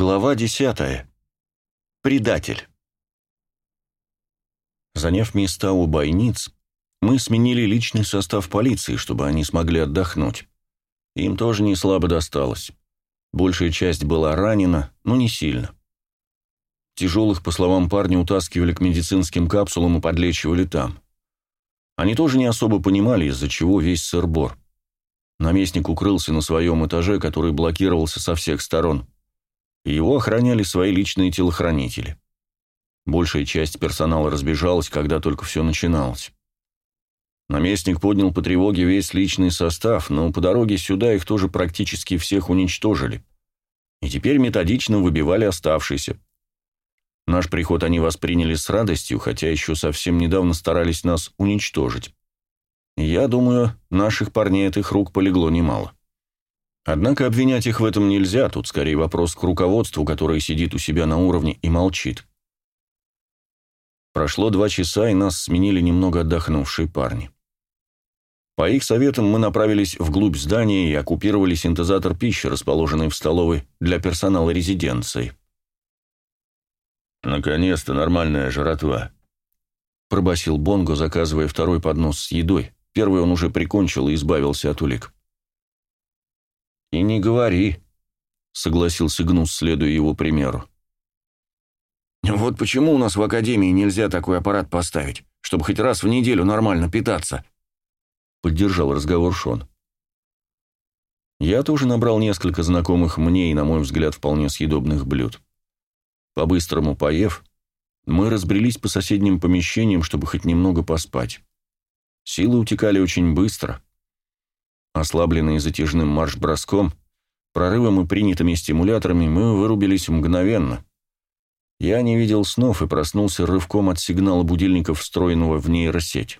Глава десятая. Предатель. Заняв места у бойниц, мы сменили личный состав полиции, чтобы они смогли отдохнуть. Им тоже не слабо досталось. Большая часть была ранена, но не сильно. Тяжелых, по словам парня, утаскивали к медицинским капсулам и подлечивали там. Они тоже не особо понимали, из-за чего весь сыр-бор. Наместник укрылся на своем этаже, который блокировался со всех сторон – его охраняли свои личные телохранители. Большая часть персонала разбежалась, когда только все начиналось. Наместник поднял по тревоге весь личный состав, но по дороге сюда их тоже практически всех уничтожили. И теперь методично выбивали оставшиеся. Наш приход они восприняли с радостью, хотя еще совсем недавно старались нас уничтожить. я думаю, наших парней от их рук полегло немало. Однако обвинять их в этом нельзя, тут скорее вопрос к руководству, которое сидит у себя на уровне и молчит. Прошло два часа, и нас сменили немного отдохнувшие парни. По их советам мы направились вглубь здания и оккупировали синтезатор пищи, расположенный в столовой для персонала резиденции. «Наконец-то нормальная жратва», — пробасил Бонго, заказывая второй поднос с едой. Первый он уже прикончил и избавился от улик. «И не говори», — согласился Гнус, следуя его примеру. «Вот почему у нас в Академии нельзя такой аппарат поставить, чтобы хоть раз в неделю нормально питаться?» Поддержал разговор Шон. Я тоже набрал несколько знакомых мне и, на мой взгляд, вполне съедобных блюд. По-быстрому поев, мы разбрелись по соседним помещениям, чтобы хоть немного поспать. Силы утекали очень быстро — Ослабленные затяжным марш-броском, прорывом и принятыми стимуляторами, мы вырубились мгновенно. Я не видел снов и проснулся рывком от сигнала будильника, встроенного в нейросеть.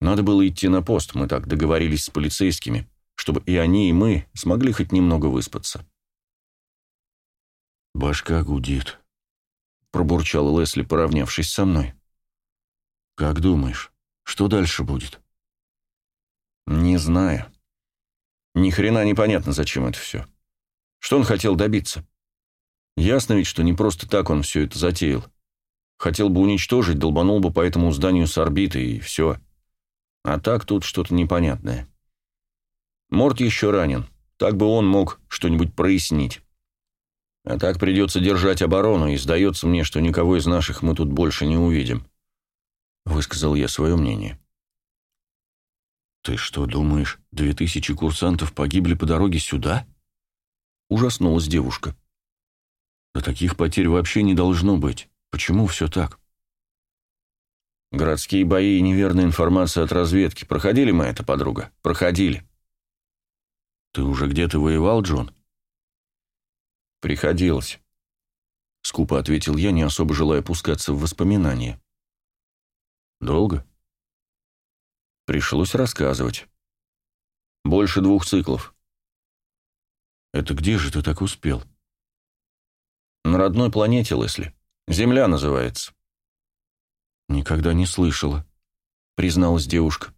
Надо было идти на пост, мы так договорились с полицейскими, чтобы и они, и мы смогли хоть немного выспаться. «Башка гудит», — пробурчал Лесли, поравнявшись со мной. «Как думаешь, что дальше будет?» Не знаю. Ни хрена непонятно, зачем это все. Что он хотел добиться? Ясно ведь, что не просто так он все это затеял. Хотел бы уничтожить, долбанул бы по этому зданию с орбиты, и все. А так тут что-то непонятное. Морт еще ранен. Так бы он мог что-нибудь прояснить. А так придется держать оборону, и сдается мне, что никого из наших мы тут больше не увидим. Высказал я свое мнение. «Ты что, думаешь, две тысячи курсантов погибли по дороге сюда?» Ужаснулась девушка. «Да таких потерь вообще не должно быть. Почему все так?» «Городские бои и неверная информация от разведки. Проходили мы это, подруга? Проходили». «Ты уже где-то воевал, Джон?» «Приходилось», — скупо ответил я, не особо желая пускаться в воспоминания. «Долго?» Пришлось рассказывать. Больше двух циклов. Это где же ты так успел? На родной планете, Лесли. Земля называется. Никогда не слышала, призналась девушка.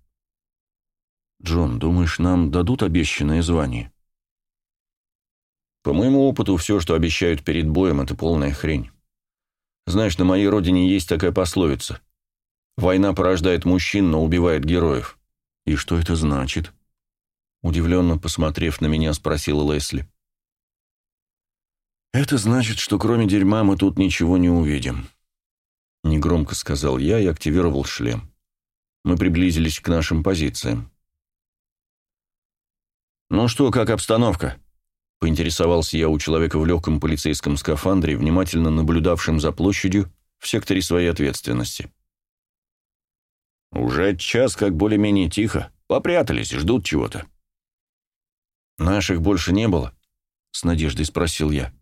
Джон, думаешь, нам дадут обещанное звание? По моему опыту, все, что обещают перед боем, это полная хрень. Знаешь, на моей родине есть такая пословица. Война порождает мужчин, но убивает героев. И что это значит? Удивленно посмотрев на меня, спросила Лесли. «Это значит, что кроме дерьма мы тут ничего не увидим», — негромко сказал я и активировал шлем. Мы приблизились к нашим позициям. «Ну что, как обстановка?» — поинтересовался я у человека в легком полицейском скафандре, внимательно наблюдавшим за площадью в секторе своей ответственности. «Уже час как более-менее тихо. Попрятались, ждут чего-то». «Наших больше не было?» — с надеждой спросил я.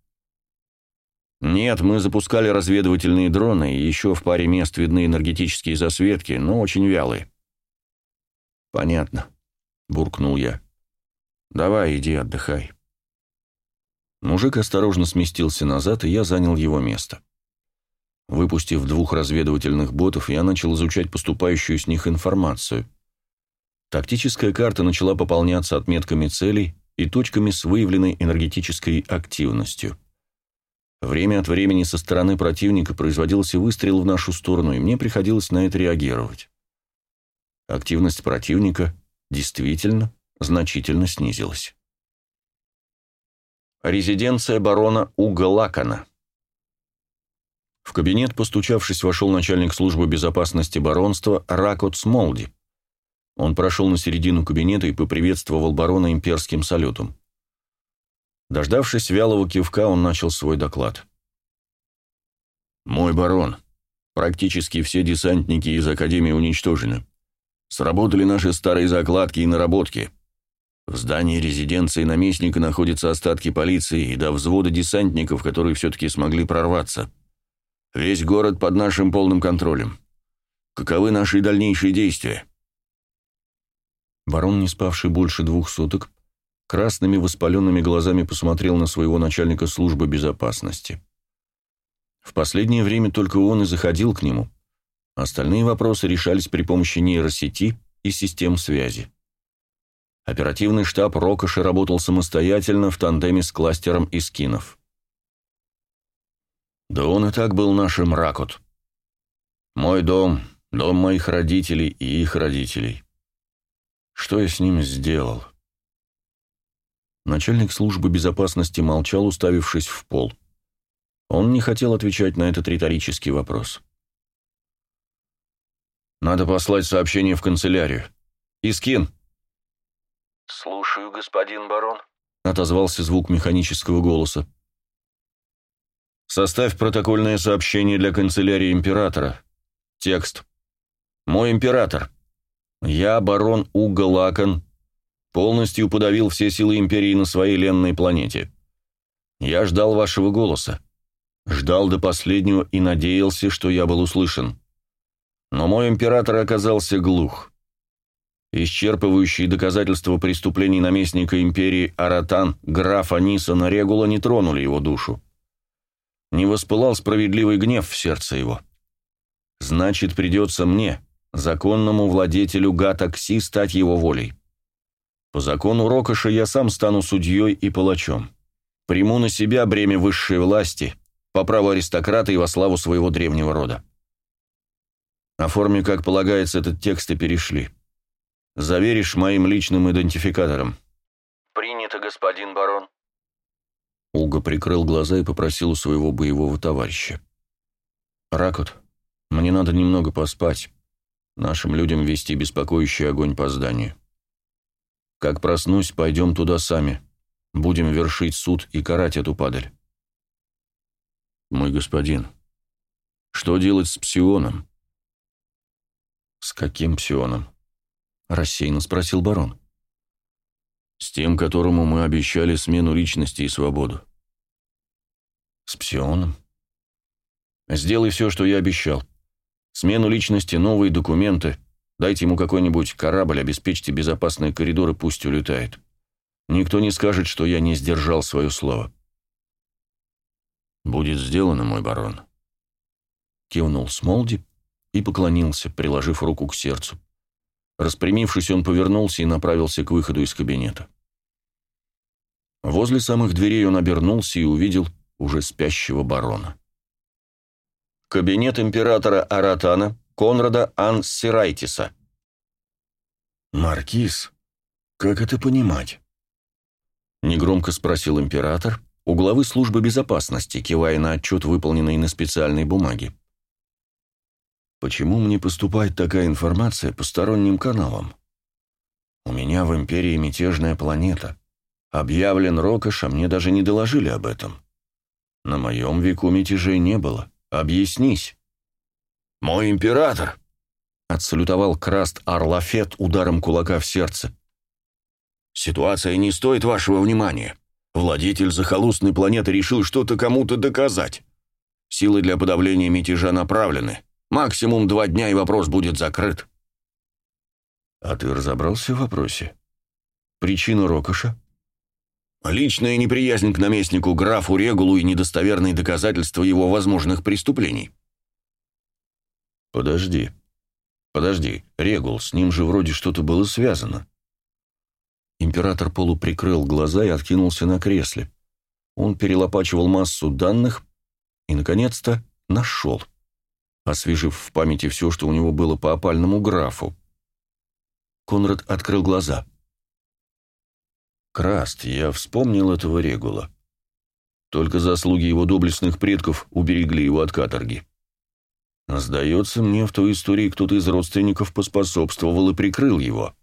«Нет, мы запускали разведывательные дроны, и еще в паре мест видны энергетические засветки, но очень вялые». «Понятно», — буркнул я. «Давай, иди отдыхай». Мужик осторожно сместился назад, и я занял его место. Выпустив двух разведывательных ботов, я начал изучать поступающую с них информацию. Тактическая карта начала пополняться отметками целей и точками с выявленной энергетической активностью. Время от времени со стороны противника производился выстрел в нашу сторону, и мне приходилось на это реагировать. Активность противника действительно значительно снизилась. Резиденция барона Уга Лакана. В кабинет, постучавшись, вошел начальник службы безопасности баронства Ракот Смолди. Он прошел на середину кабинета и поприветствовал барона имперским салютом. Дождавшись вялого кивка, он начал свой доклад. «Мой барон, практически все десантники из Академии уничтожены. Сработали наши старые закладки и наработки. В здании резиденции наместника находятся остатки полиции и до взвода десантников, которые все-таки смогли прорваться. Весь город под нашим полным контролем. Каковы наши дальнейшие действия?» Барон, не спавший больше двух суток, красными воспаленными глазами посмотрел на своего начальника службы безопасности. В последнее время только он и заходил к нему. Остальные вопросы решались при помощи нейросети и систем связи. Оперативный штаб Рокоши работал самостоятельно в тандеме с кластером Искинов. Да он и так был нашим Ракот. Мой дом, дом моих родителей и их родителей. Что я с ним сделал? Начальник службы безопасности молчал, уставившись в пол. Он не хотел отвечать на этот риторический вопрос. «Надо послать сообщение в канцелярию. Искин!» «Слушаю, господин барон», — отозвался звук механического голоса. «Составь протокольное сообщение для канцелярии императора. Текст. Мой император. Я, барон Уга Лакан, полностью подавил все силы империи на своей ленной планете. Я ждал вашего голоса. Ждал до последнего и надеялся, что я был услышан. Но мой император оказался глух. Исчерпывающие доказательства преступлений наместника империи Аратан, графа Нисона Регула не тронули его душу. Не воспылал справедливый гнев в сердце его. Значит, придется мне, законному владетелю Гатакси, стать его волей. По закону Рокоша я сам стану судьей и палачом. Приму на себя бремя высшей власти, по праву аристократа и во славу своего древнего рода. Оформи, как полагается, этот текст и перешли. Заверишь моим личным идентификатором. Принято, господин барон. Улга прикрыл глаза и попросил у своего боевого товарища. «Ракот, мне надо немного поспать. Нашим людям вести беспокоящий огонь по зданию». Как проснусь, пойдем туда сами. Будем вершить суд и карать эту падаль. Мой господин, что делать с псионом? С каким псионом? Рассеянно спросил барон. С тем, которому мы обещали смену личности и свободу. С псионом? Сделай все, что я обещал. Смену личности, новые документы, Дайте ему какой-нибудь корабль, обеспечьте безопасные коридоры, пусть улетает. Никто не скажет, что я не сдержал свое слово. «Будет сделано, мой барон», — кивнул Смолди и поклонился, приложив руку к сердцу. Распрямившись, он повернулся и направился к выходу из кабинета. Возле самых дверей он обернулся и увидел уже спящего барона. Кабинет императора Аратана Конрада Ансирайтиса. «Маркиз, как это понимать?» Негромко спросил император у главы службы безопасности, кивая на отчет, выполненный на специальной бумаге. «Почему мне поступает такая информация посторонним каналам? У меня в Империи мятежная планета. Объявлен Рокош, а мне даже не доложили об этом. На моем веку мятежей не было. Объяснись». «Мой император!» — отсалютовал Краст Арлафет ударом кулака в сердце. «Ситуация не стоит вашего внимания. Владетель захолустной планеты решил что-то кому-то доказать. Силы для подавления мятежа направлены. Максимум два дня, и вопрос будет закрыт». «А ты разобрался в вопросе? Причина Рокоша?» «Личная неприязнь к наместнику графу Регулу и недостоверные доказательства его возможных преступлений». «Подожди. Подожди. Регул, с ним же вроде что-то было связано». Император полуприкрыл глаза и откинулся на кресле. Он перелопачивал массу данных, и, наконец-то, нашел, освежив в памяти все, что у него было по опальному графу. Конрад открыл глаза. «Краст, я вспомнил этого Регула. Только заслуги его доблестных предков уберегли его от каторги. Сдается мне, в той истории кто-то из родственников поспособствовал и прикрыл его».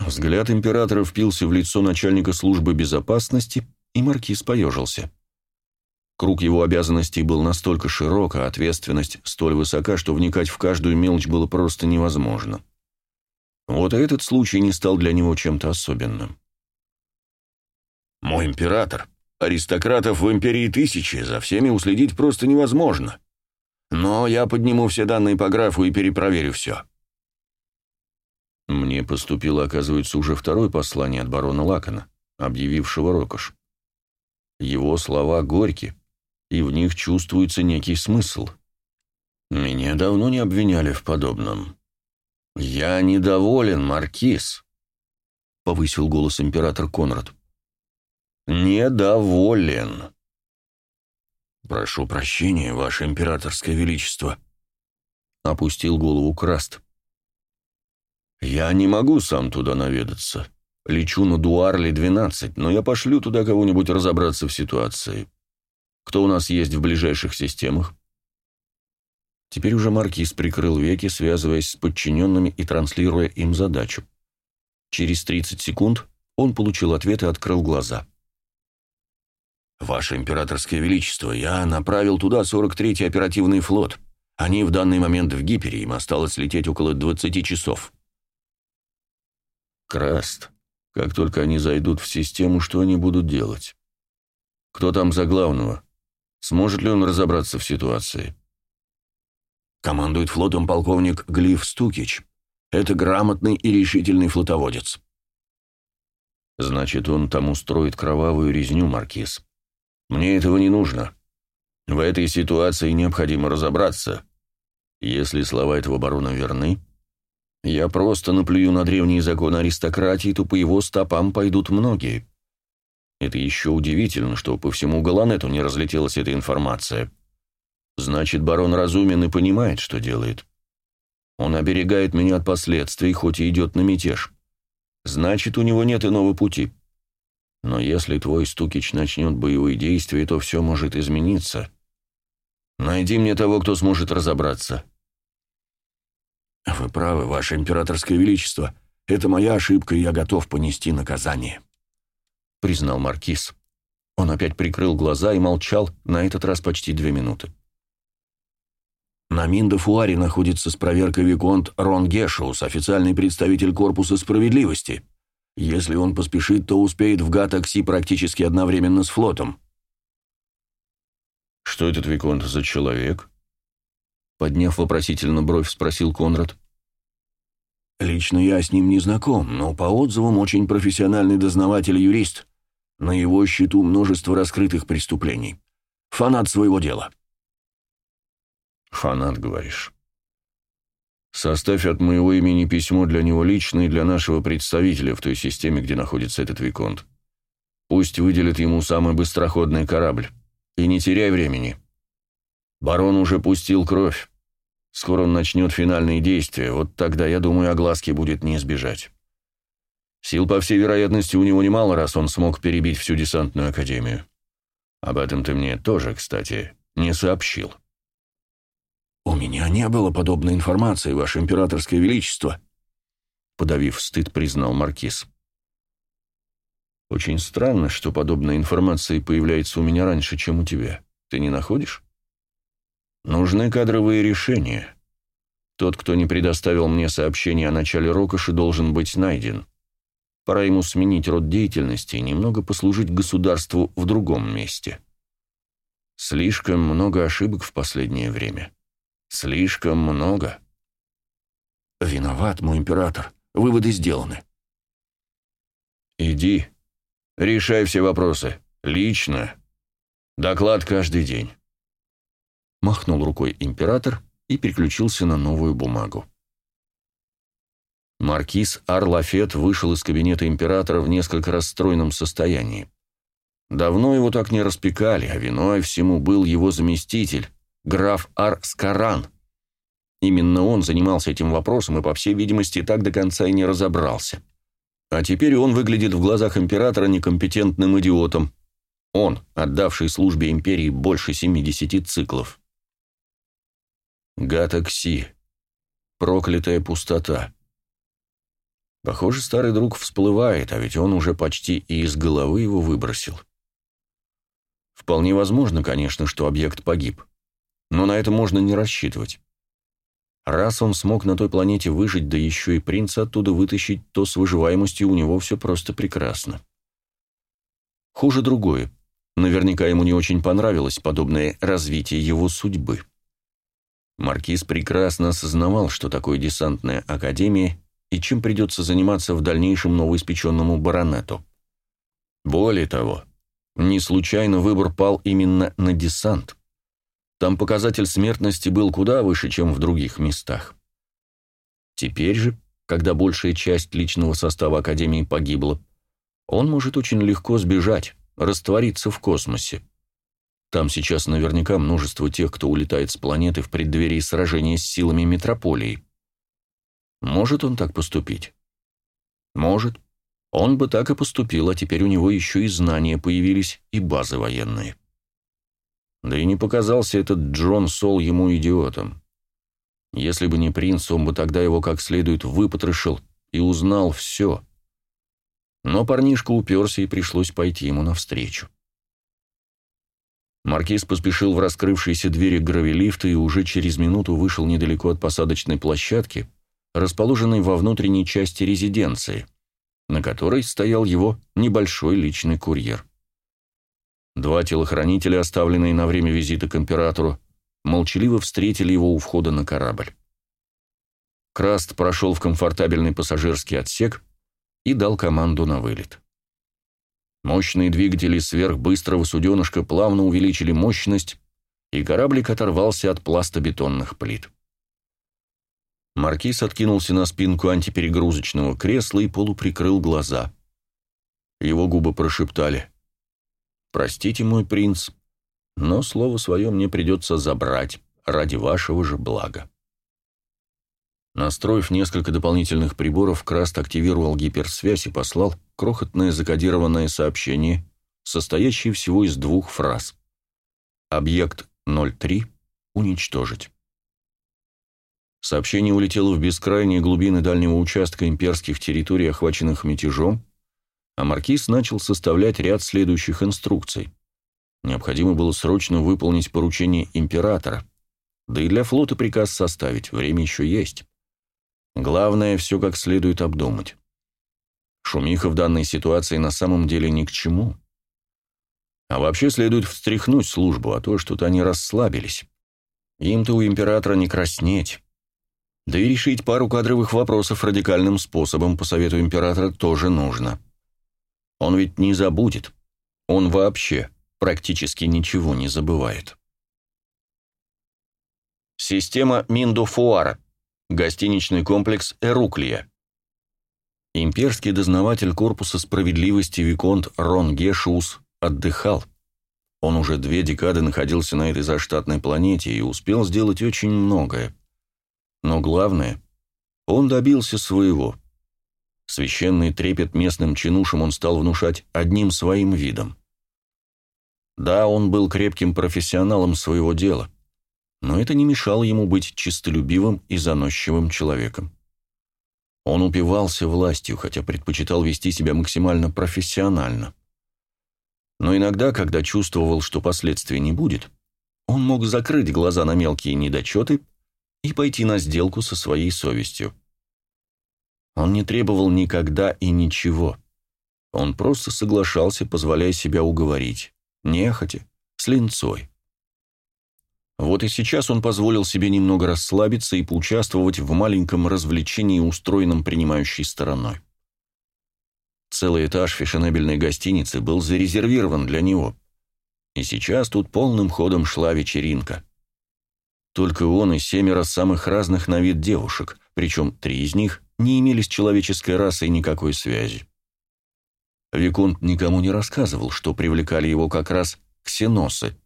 Взгляд императора впился в лицо начальника службы безопасности, и маркиз поежился. Круг его обязанностей был настолько широк, а ответственность столь высока, что вникать в каждую мелочь было просто невозможно. Вот и этот случай не стал для него чем-то особенным. «Мой император, аристократов в империи тысячи, за всеми уследить просто невозможно. Но я подниму все данные по графу и перепроверю все. Мне поступило, оказывается, уже второе послание от барона Лакона, объявившего Рокош. Его слова горьки, и в них чувствуется некий смысл. Меня давно не обвиняли в подобном. «Я недоволен, Маркиз», — повысил голос император Конрад. «Недоволен». «Прошу прощения, Ваше Императорское Величество», — опустил голову Краст. «Я не могу сам туда наведаться. Лечу на Дуарли-12, но я пошлю туда кого-нибудь разобраться в ситуации. Кто у нас есть в ближайших системах?» Теперь уже маркиз прикрыл веки, связываясь с подчиненными и транслируя им задачу. Через 30 секунд он получил ответ и открыл глаза. «Ваше императорское величество, я направил туда 43-й оперативный флот. Они в данный момент в Гипере, им осталось лететь около 20 часов». Краст. Как только они зайдут в систему, что они будут делать? Кто там за главного? Сможет ли он разобраться в ситуации? Командует флотом полковник Глиф Стукич. Это грамотный и решительный флотоводец. Значит, он там устроит кровавую резню, Маркиз. Мне этого не нужно. В этой ситуации необходимо разобраться. Если слова этого барона верны, я просто наплюю на древние законы аристократии, то по его стопам пойдут многие. Это еще удивительно, что по всему Галанету не разлетелась эта информация. Значит, барон разумен и понимает, что делает. Он оберегает меня от последствий, хоть и идет на мятеж. Значит, у него нет иного пути. Но если твой Стукич начнет боевые действия, то все может измениться. Найди мне того, кто сможет разобраться. «Вы правы, Ваше Императорское Величество. Это моя ошибка, и я готов понести наказание», — признал Маркиз. Он опять прикрыл глаза и молчал, на этот раз почти две минуты. На Миндофуаре находится с проверкой Виконт Рон Гешиус, официальный представитель Корпуса Справедливости. Если он поспешит, то успеет в Га-такси практически одновременно с флотом. «Что этот Виконт за человек?» Подняв вопросительно бровь, спросил Конрад. «Лично я с ним не знаком, но по отзывам очень профессиональный дознаватель и юрист. На его счету множество раскрытых преступлений. Фанат своего дела». «Фанат, говоришь?» «Составь от моего имени письмо для него лично и для нашего представителя в той системе, где находится этот Виконт. Пусть выделит ему самый быстроходный корабль. И не теряй времени. Барон уже пустил кровь. Скоро он начнет финальные действия, вот тогда, я думаю, огласки будет не избежать. Сил, по всей вероятности, у него немало, раз он смог перебить всю десантную академию. Об этом ты мне тоже, кстати, не сообщил. «У меня не было подобной информации, Ваше Императорское Величество», подавив стыд, признал Маркиз. «Очень странно, что подобная информация появляется у меня раньше, чем у тебя. Ты не находишь?» Нужны кадровые решения. Тот, кто не предоставил мне сообщение о начале Рокоши, должен быть найден. Пора ему сменить род деятельности и немного послужить государству в другом месте. Слишком много ошибок в последнее время. Слишком много. Виноват, мой император. Выводы сделаны. Иди. Решай все вопросы. Лично. Доклад каждый день. Махнул рукой император и переключился на новую бумагу. Маркиз Арлафет вышел из кабинета императора в несколько расстроенном состоянии. Давно его так не распекали, а виной всему был его заместитель, граф Арскаран. Именно он занимался этим вопросом и, по всей видимости, так до конца и не разобрался. А теперь он выглядит в глазах императора некомпетентным идиотом. Он, отдавший службе империи больше 70 циклов. Гатакси. Проклятая пустота. Похоже, старый друг всплывает, а ведь он уже почти и из головы его выбросил. Вполне возможно, конечно, что объект погиб. Но на это можно не рассчитывать. Раз он смог на той планете выжить, да еще и принца оттуда вытащить, то с выживаемостью у него все просто прекрасно. Хуже другое. Наверняка ему не очень понравилось подобное развитие его судьбы. Маркиз прекрасно осознавал, что такое десантная академия и чем придется заниматься в дальнейшем новоиспеченному баронету. Более того, не случайно выбор пал именно на десант. Там показатель смертности был куда выше, чем в других местах. Теперь же, когда большая часть личного состава Академии погибла, он может очень легко сбежать, раствориться в космосе. Там сейчас наверняка множество тех, кто улетает с планеты в преддверии сражения с силами метрополии. Может он так поступить? Может. Он бы так и поступил, а теперь у него еще и знания появились, и базы военные. Да и не показался этот Джон Сол ему идиотом. Если бы не принц, он бы тогда его как следует выпотрошил и узнал все. Но парнишка уперся, и пришлось пойти ему навстречу. Маркиз поспешил в раскрывшиеся двери гравилифта и уже через минуту вышел недалеко от посадочной площадки, расположенной во внутренней части резиденции, на которой стоял его небольшой личный курьер. Два телохранителя, оставленные на время визита к императору, молчаливо встретили его у входа на корабль. Краст прошел в комфортабельный пассажирский отсек и дал команду на вылет. Мощные двигатели сверхбыстрого суденышка плавно увеличили мощность, и кораблик оторвался от пластобетонных плит. Маркиз откинулся на спинку антиперегрузочного кресла и полуприкрыл глаза. Его губы прошептали Простите, мой принц, но слово свое мне придется забрать ради вашего же блага. Настроив несколько дополнительных приборов, Краст активировал гиперсвязь и послал крохотное закодированное сообщение, состоящее всего из двух фраз. «Объект 03 уничтожить». Сообщение улетело в бескрайние глубины дальнего участка имперских территорий, охваченных мятежом, а маркиз начал составлять ряд следующих инструкций. Необходимо было срочно выполнить поручение императора, да и для флота приказ составить, время еще есть. Главное, все как следует обдумать. Шумиха в данной ситуации на самом деле ни к чему. А вообще следует встряхнуть службу, а то что-то они расслабились. Им-то у императора не краснеть. Да и решить пару кадровых вопросов радикальным способом по совету императора тоже нужно. Он ведь не забудет. Он вообще практически ничего не забывает. Система Миндофуара. Гостиничный комплекс Эруклия. Имперский дознаватель Корпуса справедливости Виконт Рон Гешус отдыхал. Он уже две декады находился на этой заштатной планете и успел сделать очень многое. Но главное, он добился своего. Священный трепет местным чинушам он стал внушать одним своим видом. Да, он был крепким профессионалом своего дела, но это не мешало ему быть чистолюбивым и заносчивым человеком. Он упивался властью, хотя предпочитал вести себя максимально профессионально. Но иногда, когда чувствовал, что последствий не будет, он мог закрыть глаза на мелкие недочеты и пойти на сделку со своей совестью. Он не требовал никогда и ничего. Он просто соглашался, позволяя себя уговорить. Нехотя, с линцой. Вот и сейчас он позволил себе немного расслабиться и поучаствовать в маленьком развлечении, устроенном принимающей стороной. Целый этаж фешенебельной гостиницы был зарезервирован для него. И сейчас тут полным ходом шла вечеринка. Только он и семеро самых разных на вид девушек, причем три из них не имели с человеческой расой никакой связи. Виконт никому не рассказывал, что привлекали его как раз ксеносы.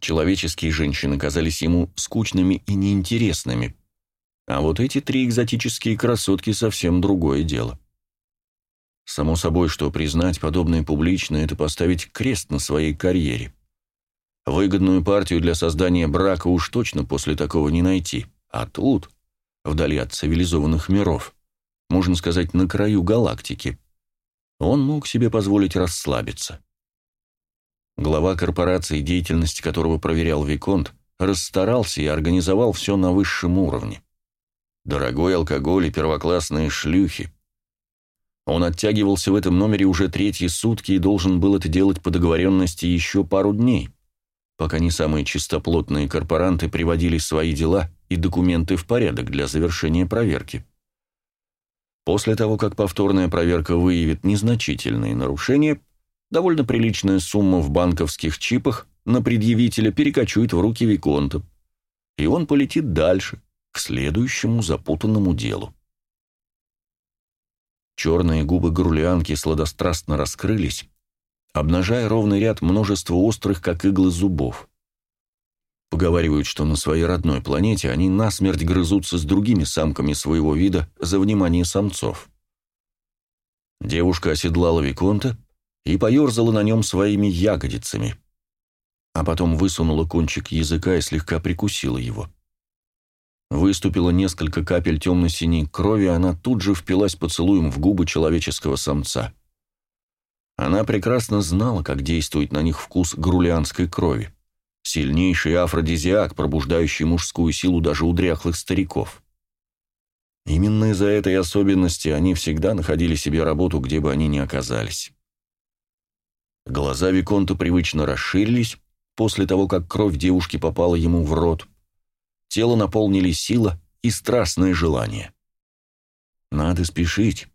Человеческие женщины казались ему скучными и неинтересными. А вот эти три экзотические красотки совсем другое дело. Само собой, что признать подобное публично – это поставить крест на своей карьере. Выгодную партию для создания брака уж точно после такого не найти. А тут, вдали от цивилизованных миров, можно сказать, на краю галактики, он мог себе позволить расслабиться. Глава корпорации, деятельность которого проверял Виконт, расстарался и организовал все на высшем уровне. Дорогой алкоголь и первоклассные шлюхи. Он оттягивался в этом номере уже третьи сутки и должен был это делать по договоренности еще пару дней, пока не самые чистоплотные корпоранты приводили свои дела и документы в порядок для завершения проверки. После того, как повторная проверка выявит незначительные нарушения, довольно приличная сумма в банковских чипах на предъявителя перекочует в руки Виконта, и он полетит дальше, к следующему запутанному делу. Черные губы грулианки сладострастно раскрылись, обнажая ровный ряд множества острых, как иглы, зубов. Поговаривают, что на своей родной планете они насмерть грызутся с другими самками своего вида за внимание самцов. Девушка оседлала Виконта и поерзала на нем своими ягодицами, а потом высунула кончик языка и слегка прикусила его. Выступило несколько капель темно-синей крови, она тут же впилась поцелуем в губы человеческого самца. Она прекрасно знала, как действует на них вкус грулианской крови. Сильнейший афродизиак, пробуждающий мужскую силу даже у дряхлых стариков. Именно из-за этой особенности они всегда находили себе работу, где бы они ни оказались. Глаза Виконта привычно расширились после того, как кровь девушки попала ему в рот. Тело наполнили сила и страстное желание. Надо спешить.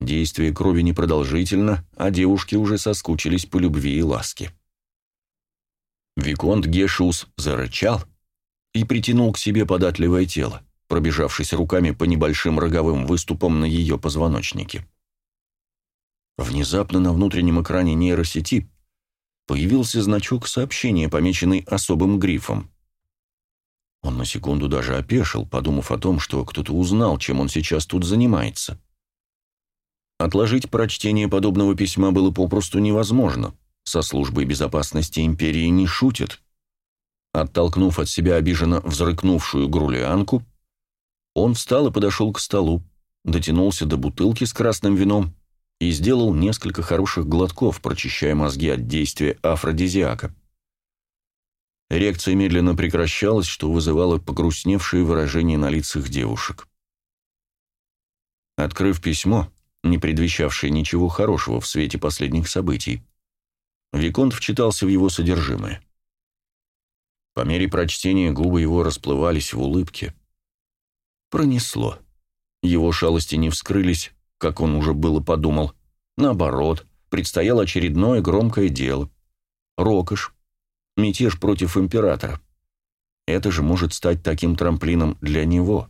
Действие крови непродолжительно, а девушки уже соскучились по любви и ласке. Виконт Гешус зарычал и притянул к себе податливое тело, пробежавшись руками по небольшим роговым выступам на ее позвоночнике. Внезапно на внутреннем экране нейросети появился значок сообщения, помеченный особым грифом. Он на секунду даже опешил, подумав о том, что кто-то узнал, чем он сейчас тут занимается. Отложить прочтение подобного письма было попросту невозможно. Со службой безопасности империи не шутят. Оттолкнув от себя обиженно взрыкнувшую грулианку, он встал и подошел к столу, дотянулся до бутылки с красным вином и сделал несколько хороших глотков, прочищая мозги от действия афродизиака. Реакция медленно прекращалась, что вызывало погрустневшие выражения на лицах девушек. Открыв письмо, не предвещавшее ничего хорошего в свете последних событий, Виконт вчитался в его содержимое. По мере прочтения губы его расплывались в улыбке. Пронесло. Его шалости не вскрылись, как он уже было подумал. Наоборот, предстояло очередное громкое дело. Рокош, мятеж против императора. Это же может стать таким трамплином для него.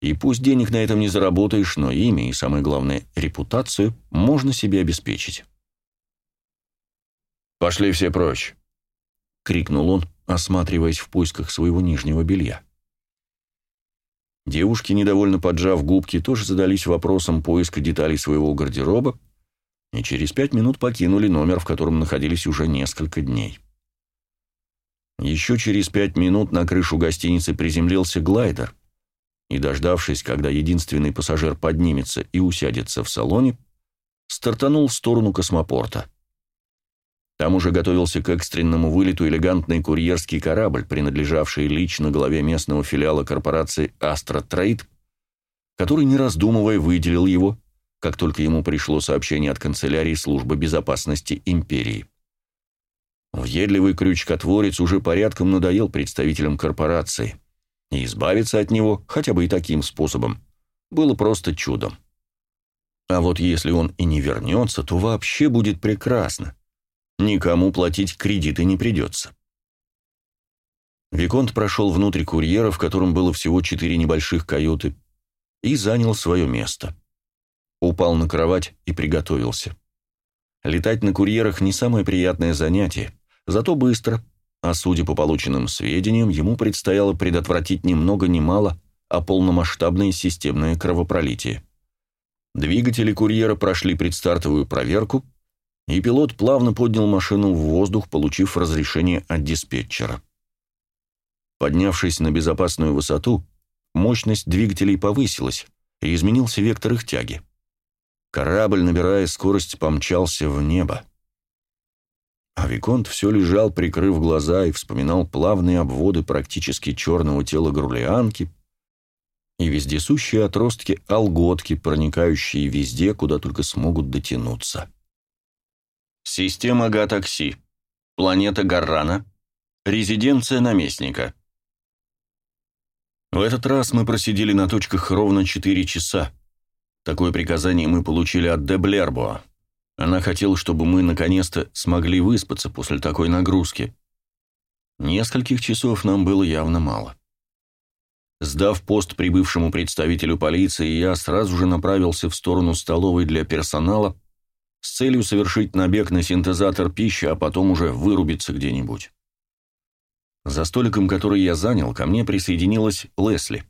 И пусть денег на этом не заработаешь, но имя и, самое главное, репутацию можно себе обеспечить. «Пошли все прочь!» — крикнул он, осматриваясь в поисках своего нижнего белья. Девушки, недовольно поджав губки, тоже задались вопросом поиска деталей своего гардероба и через пять минут покинули номер, в котором находились уже несколько дней. Еще через пять минут на крышу гостиницы приземлился глайдер, и, дождавшись, когда единственный пассажир поднимется и усядется в салоне, стартанул в сторону космопорта. Там уже готовился к экстренному вылету элегантный курьерский корабль, принадлежавший лично главе местного филиала корпорации Astra Trade, который, не раздумывая, выделил его, как только ему пришло сообщение от канцелярии службы безопасности империи. Въедливый крючкотворец уже порядком надоел представителям корпорации, и избавиться от него, хотя бы и таким способом, было просто чудом. А вот если он и не вернется, то вообще будет прекрасно. Никому платить кредиты не придется. Виконт прошел внутрь курьера, в котором было всего четыре небольших каюты, и занял свое место. Упал на кровать и приготовился. Летать на курьерах не самое приятное занятие, зато быстро, а судя по полученным сведениям, ему предстояло предотвратить ни много ни мало, а полномасштабное системное кровопролитие. Двигатели курьера прошли предстартовую проверку, и пилот плавно поднял машину в воздух, получив разрешение от диспетчера. Поднявшись на безопасную высоту, мощность двигателей повысилась, и изменился вектор их тяги. Корабль, набирая скорость, помчался в небо. А Виконт все лежал, прикрыв глаза, и вспоминал плавные обводы практически черного тела грулианки и вездесущие отростки алготки, проникающие везде, куда только смогут дотянуться. Система Гатакси. Планета Гаррана. Резиденция наместника. В этот раз мы просидели на точках ровно 4 часа. Такое приказание мы получили от Деблербоа. Она хотела, чтобы мы наконец-то смогли выспаться после такой нагрузки. Нескольких часов нам было явно мало. Сдав пост прибывшему представителю полиции, я сразу же направился в сторону столовой для персонала с целью совершить набег на синтезатор пищи, а потом уже вырубиться где-нибудь. За столиком, который я занял, ко мне присоединилась Лесли.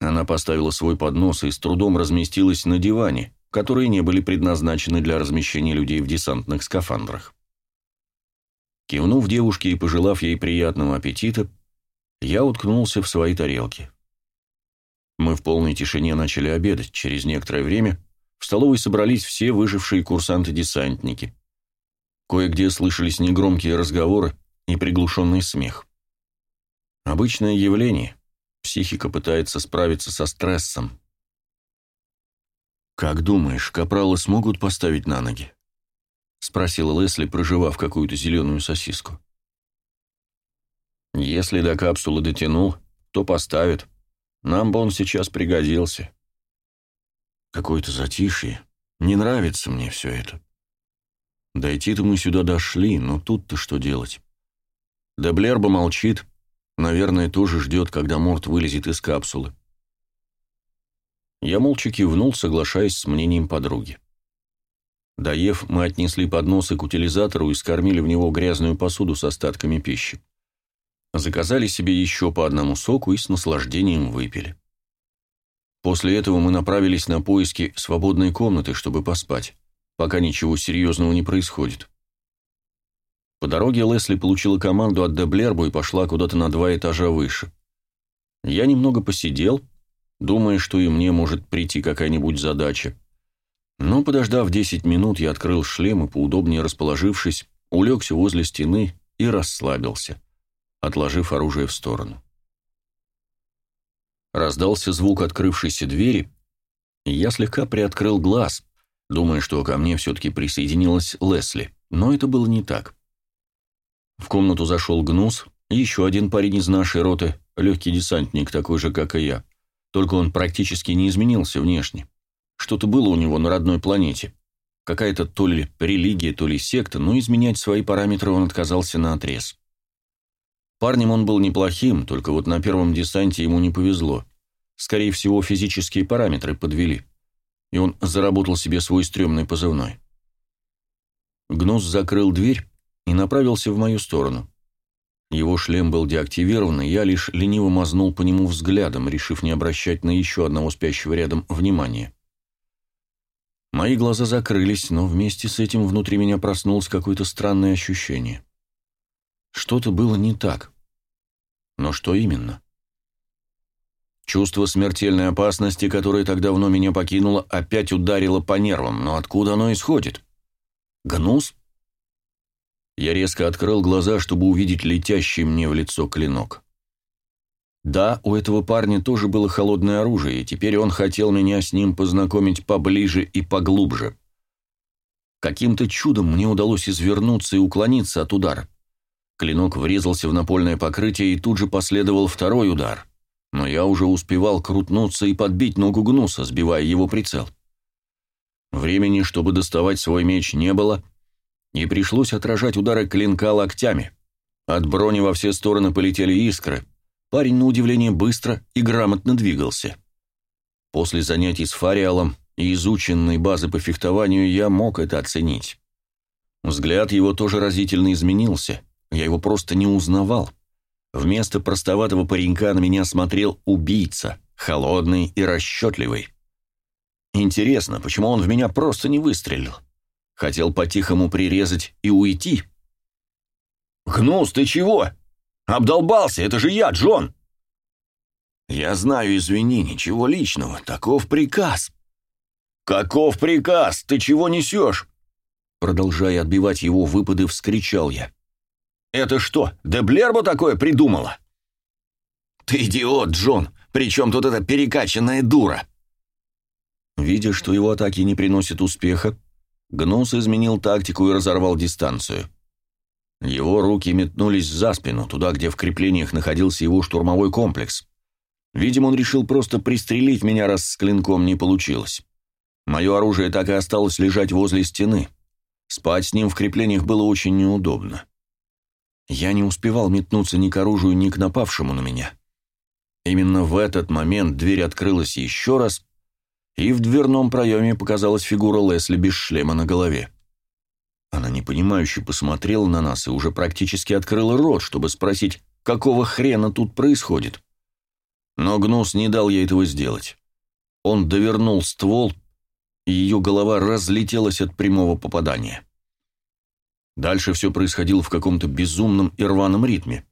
Она поставила свой поднос и с трудом разместилась на диване, которые не были предназначены для размещения людей в десантных скафандрах. Кивнув девушке и пожелав ей приятного аппетита, я уткнулся в свои тарелки. Мы в полной тишине начали обедать. Через некоторое время в столовой собрались все выжившие курсанты-десантники. Кое-где слышались негромкие разговоры и приглушенный смех. Обычное явление. Психика пытается справиться со стрессом. «Как думаешь, капралы смогут поставить на ноги?» — спросила Лесли, проживав какую-то зеленую сосиску. «Если до капсулы дотянул, то поставит. Нам бы он сейчас пригодился». «Какое-то затишье. Не нравится мне все это. Дойти-то мы сюда дошли, но тут-то что делать?» Деблерба молчит. Наверное, тоже ждет, когда Морт вылезет из капсулы. Я молча кивнул, соглашаясь с мнением подруги. Доев, мы отнесли подносы к утилизатору и скормили в него грязную посуду с остатками пищи. Заказали себе еще по одному соку и с наслаждением выпили. После этого мы направились на поиски свободной комнаты, чтобы поспать, пока ничего серьезного не происходит. По дороге Лесли получила команду от Деблербу и пошла куда-то на два этажа выше. Я немного посидел, думая, что и мне может прийти какая-нибудь задача. Но, подождав 10 минут, я открыл шлем и, поудобнее расположившись, улегся возле стены и расслабился, отложив оружие в сторону. Раздался звук открывшейся двери, и я слегка приоткрыл глаз, думая, что ко мне все-таки присоединилась Лесли, но это было не так. В комнату зашел Гнус, еще один парень из нашей роты, легкий десантник, такой же, как и я. Только он практически не изменился внешне. Что-то было у него на родной планете. Какая-то то ли религия, то ли секта, но изменять свои параметры он отказался на отрез. Парнем он был неплохим, только вот на первом десанте ему не повезло. Скорее всего, физические параметры подвели. И он заработал себе свой стрёмный позывной. Гнус закрыл дверь и направился в мою сторону. Его шлем был деактивирован, и я лишь лениво мазнул по нему взглядом, решив не обращать на еще одного спящего рядом внимания. Мои глаза закрылись, но вместе с этим внутри меня проснулось какое-то странное ощущение. Что-то было не так. Но что именно? Чувство смертельной опасности, которое так давно меня покинуло, опять ударило по нервам, но откуда оно исходит? Гнус? Я резко открыл глаза, чтобы увидеть летящий мне в лицо клинок. Да, у этого парня тоже было холодное оружие, и теперь он хотел меня с ним познакомить поближе и поглубже. Каким-то чудом мне удалось извернуться и уклониться от удара. Клинок врезался в напольное покрытие, и тут же последовал второй удар. Но я уже успевал крутнуться и подбить ногу Гнуса, сбивая его прицел. Времени, чтобы доставать свой меч, не было — и пришлось отражать удары клинка локтями. От брони во все стороны полетели искры. Парень, на удивление, быстро и грамотно двигался. После занятий с Фариалом и изученной базы по фехтованию я мог это оценить. Взгляд его тоже разительно изменился. Я его просто не узнавал. Вместо простоватого паренька на меня смотрел убийца, холодный и расчетливый. Интересно, почему он в меня просто не выстрелил? Хотел по-тихому прирезать и уйти? «Гнус, ты чего? Обдолбался, это же я, Джон!» «Я знаю, извини, ничего личного, таков приказ». «Каков приказ? Ты чего несешь?» Продолжая отбивать его выпады, вскричал я. «Это что, Деблербо такое придумала?» «Ты идиот, Джон! Причем тут эта перекачанная дура?» Видя, что его атаки не приносят успеха, Гнус изменил тактику и разорвал дистанцию. Его руки метнулись за спину, туда, где в креплениях находился его штурмовой комплекс. Видимо, он решил просто пристрелить меня, раз с клинком не получилось. Мое оружие так и осталось лежать возле стены. Спать с ним в креплениях было очень неудобно. Я не успевал метнуться ни к оружию, ни к напавшему на меня. Именно в этот момент дверь открылась еще раз, и в дверном проеме показалась фигура Лесли без шлема на голове. Она непонимающе посмотрела на нас и уже практически открыла рот, чтобы спросить, какого хрена тут происходит. Но Гнус не дал ей этого сделать. Он довернул ствол, и ее голова разлетелась от прямого попадания. Дальше все происходило в каком-то безумном и рваном ритме.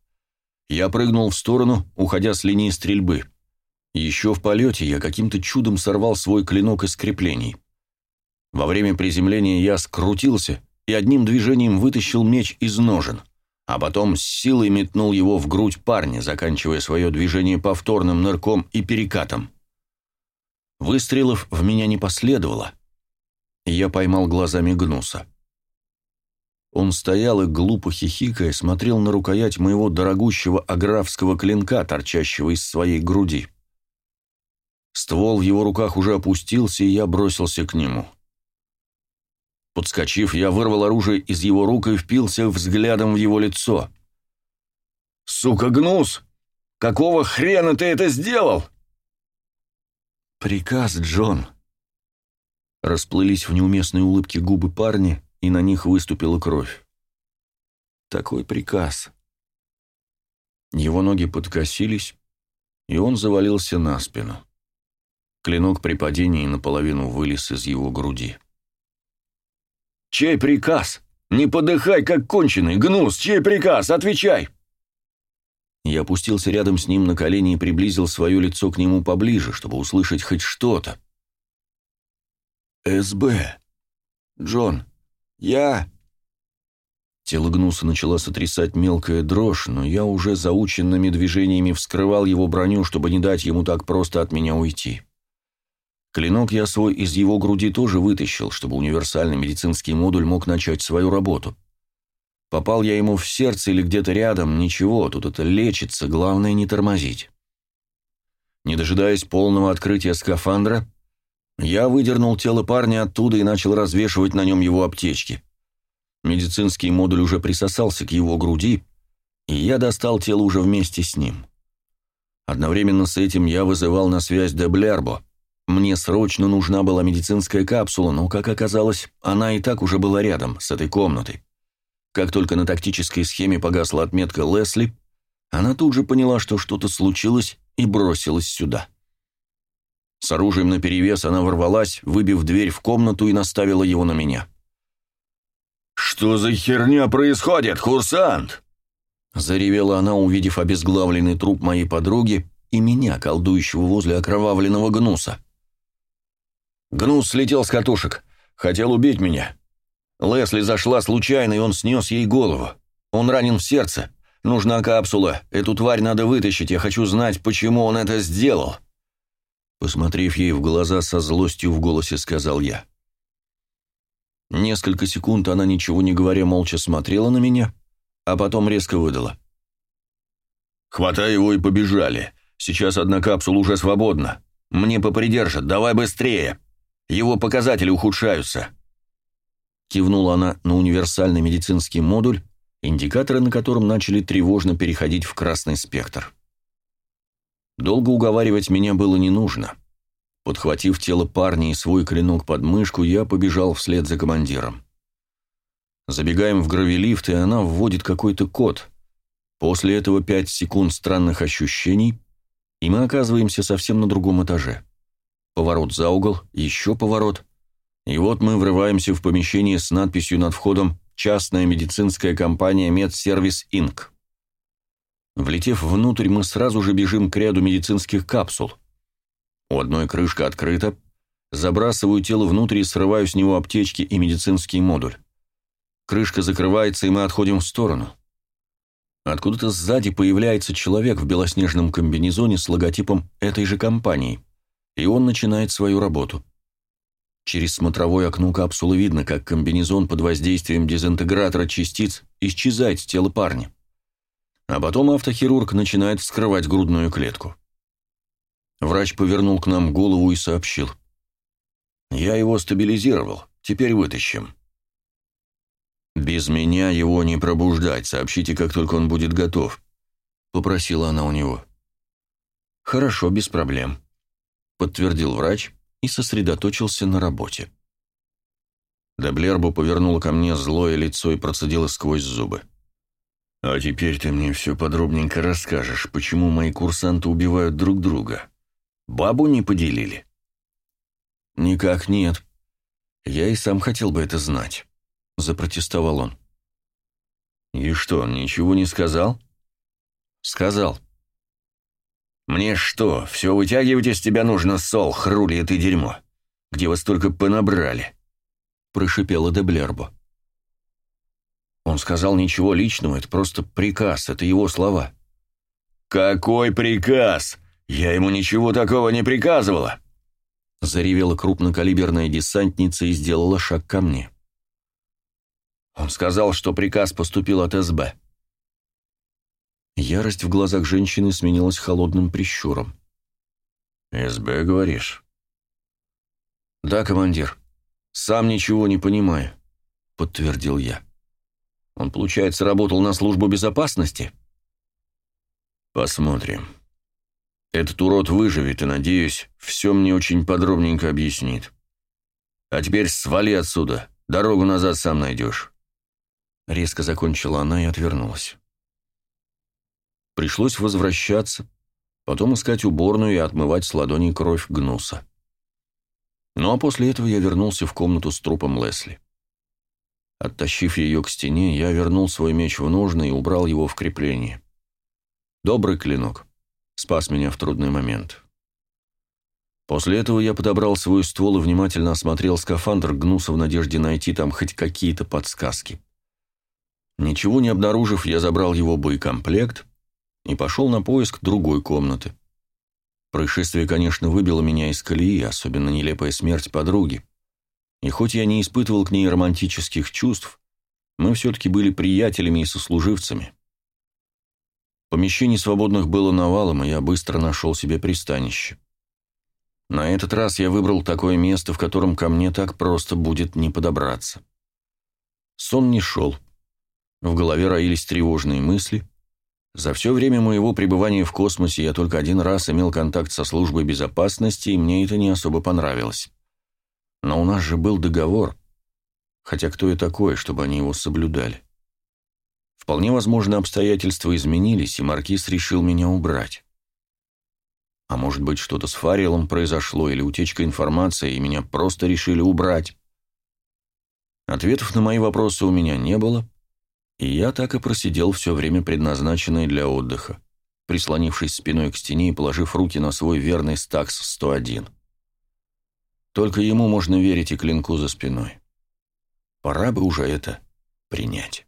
Я прыгнул в сторону, уходя с линии стрельбы. Еще в полете я каким-то чудом сорвал свой клинок из креплений. Во время приземления я скрутился и одним движением вытащил меч из ножен, а потом с силой метнул его в грудь парня, заканчивая свое движение повторным нырком и перекатом. Выстрелов в меня не последовало, я поймал глазами Гнуса. Он стоял и, глупо хихикая, смотрел на рукоять моего дорогущего аграфского клинка, торчащего из своей груди. Ствол в его руках уже опустился, и я бросился к нему. Подскочив, я вырвал оружие из его рук и впился взглядом в его лицо. «Сука, Гнус! Какого хрена ты это сделал?» «Приказ, Джон!» Расплылись в неуместной улыбке губы парня, и на них выступила кровь. «Такой приказ!» Его ноги подкосились, и он завалился на спину. Клинок при падении наполовину вылез из его груди. «Чей приказ? Не подыхай, как конченый! Гнус, чей приказ? Отвечай!» Я опустился рядом с ним на колени и приблизил свое лицо к нему поближе, чтобы услышать хоть что-то. «СБ. Джон. Я...» Тело Гнуса начала сотрясать мелкая дрожь, но я уже заученными движениями вскрывал его броню, чтобы не дать ему так просто от меня уйти. Клинок я свой из его груди тоже вытащил, чтобы универсальный медицинский модуль мог начать свою работу. Попал я ему в сердце или где-то рядом, ничего, тут это лечится, главное не тормозить. Не дожидаясь полного открытия скафандра, я выдернул тело парня оттуда и начал развешивать на нем его аптечки. Медицинский модуль уже присосался к его груди, и я достал тело уже вместе с ним. Одновременно с этим я вызывал на связь Деблербо — мне срочно нужна была медицинская капсула, но, как оказалось, она и так уже была рядом, с этой комнатой. Как только на тактической схеме погасла отметка Лесли, она тут же поняла, что что-то случилось, и бросилась сюда. С оружием наперевес она ворвалась, выбив дверь в комнату и наставила его на меня. «Что за херня происходит, курсант?» Заревела она, увидев обезглавленный труп моей подруги и меня, колдующего возле окровавленного гнуса. Гнус слетел с катушек. Хотел убить меня. Лесли зашла случайно, и он снес ей голову. Он ранен в сердце. Нужна капсула. Эту тварь надо вытащить. Я хочу знать, почему он это сделал. Посмотрев ей в глаза со злостью в голосе, сказал я. Несколько секунд она, ничего не говоря, молча смотрела на меня, а потом резко выдала. «Хватай его и побежали. Сейчас одна капсула уже свободна. Мне попридержат. Давай быстрее!» Его показатели ухудшаются. Кивнула она на универсальный медицинский модуль, индикаторы на котором начали тревожно переходить в красный спектр. Долго уговаривать меня было не нужно. Подхватив тело парня и свой клинок под мышку, я побежал вслед за командиром. Забегаем в гравилифт, и она вводит какой-то код. После этого 5 секунд странных ощущений, и мы оказываемся совсем на другом этаже. Поворот за угол, еще поворот. И вот мы врываемся в помещение с надписью над входом «Частная медицинская компания Медсервис Инк». Влетев внутрь, мы сразу же бежим к ряду медицинских капсул. У одной крышка открыта, забрасываю тело внутрь и срываю с него аптечки и медицинский модуль. Крышка закрывается, и мы отходим в сторону. Откуда-то сзади появляется человек в белоснежном комбинезоне с логотипом этой же компании, и он начинает свою работу. Через смотровое окно капсулы видно, как комбинезон под воздействием дезинтегратора частиц исчезает с тела парня. А потом автохирург начинает вскрывать грудную клетку. Врач повернул к нам голову и сообщил. «Я его стабилизировал. Теперь вытащим». «Без меня его не пробуждать. Сообщите, как только он будет готов», — попросила она у него. «Хорошо, без проблем», — подтвердил врач и сосредоточился на работе. Деблербо повернула ко мне злое лицо и процедила сквозь зубы. «А теперь ты мне все подробненько расскажешь, почему мои курсанты убивают друг друга. Бабу не поделили?» «Никак нет. Я и сам хотел бы это знать», — запротестовал он. «И что, ничего не сказал?» «Сказал». «Мне что, все вытягивать из тебя нужно, сол, хрули ты дерьмо? Где вас только понабрали?» — прошипела Деблербо. Он сказал ничего личного, это просто приказ, это его слова. «Какой приказ? Я ему ничего такого не приказывала!» Заревела крупнокалиберная десантница и сделала шаг ко мне. Он сказал, что приказ поступил от СБ. Ярость в глазах женщины сменилась холодным прищуром. «СБ, говоришь?» «Да, командир. Сам ничего не понимаю», — подтвердил я. Он, получается, работал на службу безопасности? Посмотрим. Этот урод выживет и, надеюсь, все мне очень подробненько объяснит. А теперь свали отсюда. Дорогу назад сам найдешь. Резко закончила она и отвернулась. Пришлось возвращаться, потом искать уборную и отмывать с ладони кровь гнуса. Ну а после этого я вернулся в комнату с трупом Лесли. Оттащив ее к стене, я вернул свой меч в ножны и убрал его в крепление. Добрый клинок. Спас меня в трудный момент. После этого я подобрал свой ствол и внимательно осмотрел скафандр Гнуса в надежде найти там хоть какие-то подсказки. Ничего не обнаружив, я забрал его боекомплект и пошел на поиск другой комнаты. Происшествие, конечно, выбило меня из колеи, особенно нелепая смерть подруги. И хоть я не испытывал к ней романтических чувств, мы все-таки были приятелями и сослуживцами. Помещений свободных было навалом, и я быстро нашел себе пристанище. На этот раз я выбрал такое место, в котором ко мне так просто будет не подобраться. Сон не шел. В голове роились тревожные мысли. За все время моего пребывания в космосе я только один раз имел контакт со службой безопасности, и мне это не особо понравилось. Но у нас же был договор. Хотя кто я такой, чтобы они его соблюдали? Вполне возможно, обстоятельства изменились, и Маркиз решил меня убрать. А может быть, что-то с Фариэлом произошло, или утечка информации, и меня просто решили убрать. Ответов на мои вопросы у меня не было, и я так и просидел все время, предназначенное для отдыха, прислонившись спиной к стене и положив руки на свой верный стакс-101. Только ему можно верить и клинку за спиной. Пора бы уже это принять.